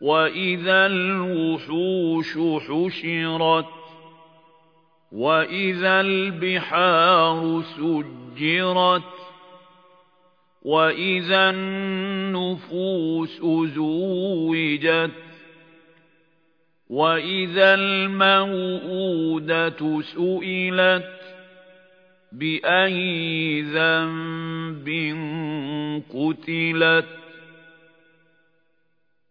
وإذا الوحوش حشرت وإذا البحار سجرت وإذا النفوس زوجت وإذا الموءودة سئلت بأي ذنب قتلت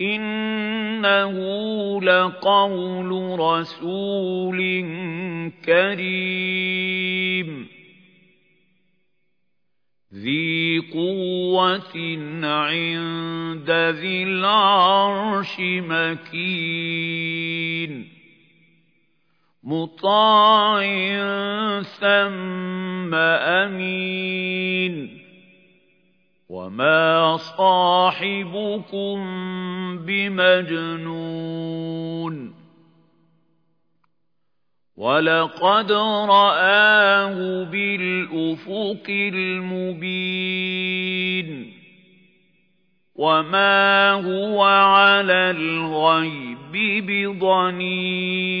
إِنَّهُ لَقَوْلُ رَسُولٍ كَرِيمٍ ذِي قُوَّةٍ عِندَ ذِي الْعَرْشِ مَكِينٍ مُّطَاعٍ ثَمَّ أَمِينٍ وَمَا صَاحِبُكُم بِمَجْنُونٍ وَلَقَدْ رَآهُ بِالْأُفُقِ الْمُبِينِ وَمَا هُوَ عَلَى الْغَيْبِ بِضَنِينٍ